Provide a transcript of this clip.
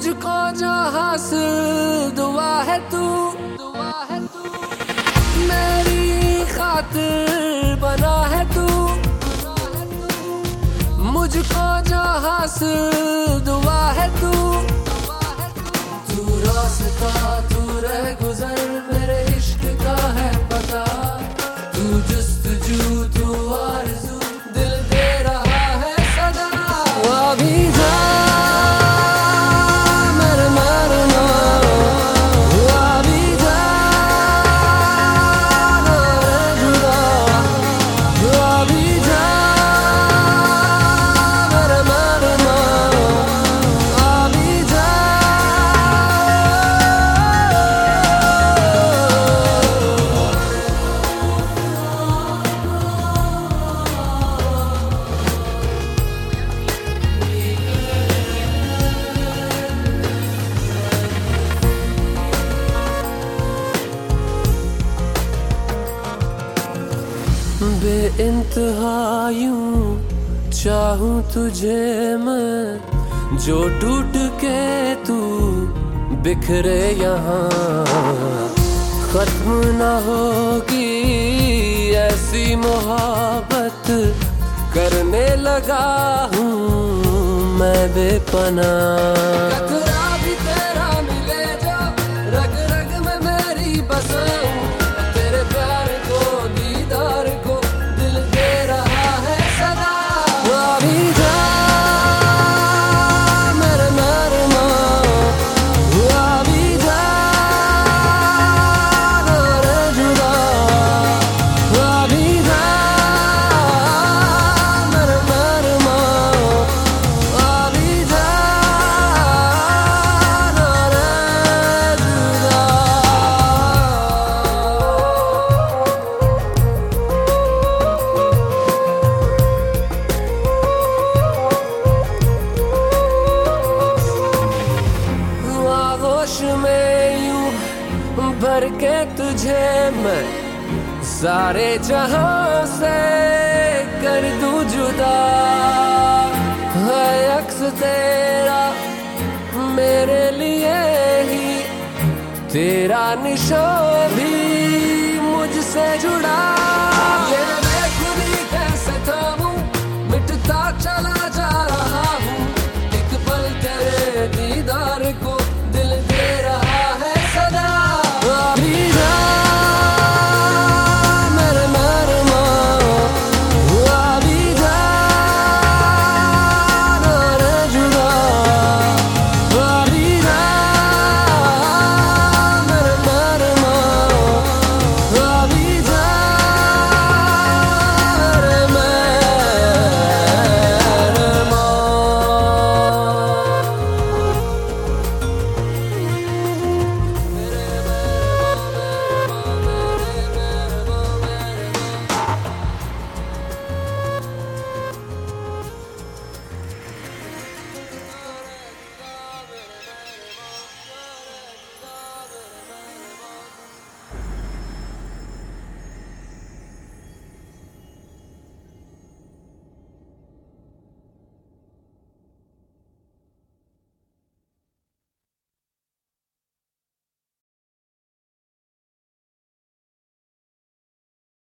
मुझको जो हासिल, दुआ है तू, दुआ है तू। मेरी खातिर बना है तू मुझको दुआ है तू। तू रास्ता, तू रह गुजर। बे यूँ चाहूँ तुझे मैं, जो टूट के तू बिखरे यहाँ। खत्म न होगी ऐसी मोहब्बत, करने लगा हूँ मैं बेपना भर के तुझे मैं सारे जहाँ से कर दू जुदा। है अक्स तेरा, मेरे लिए ही तेरा निशान भी मुझसे जुड़ा। ये मैं खुद ही कैसे थामू मिटता चला जा रहा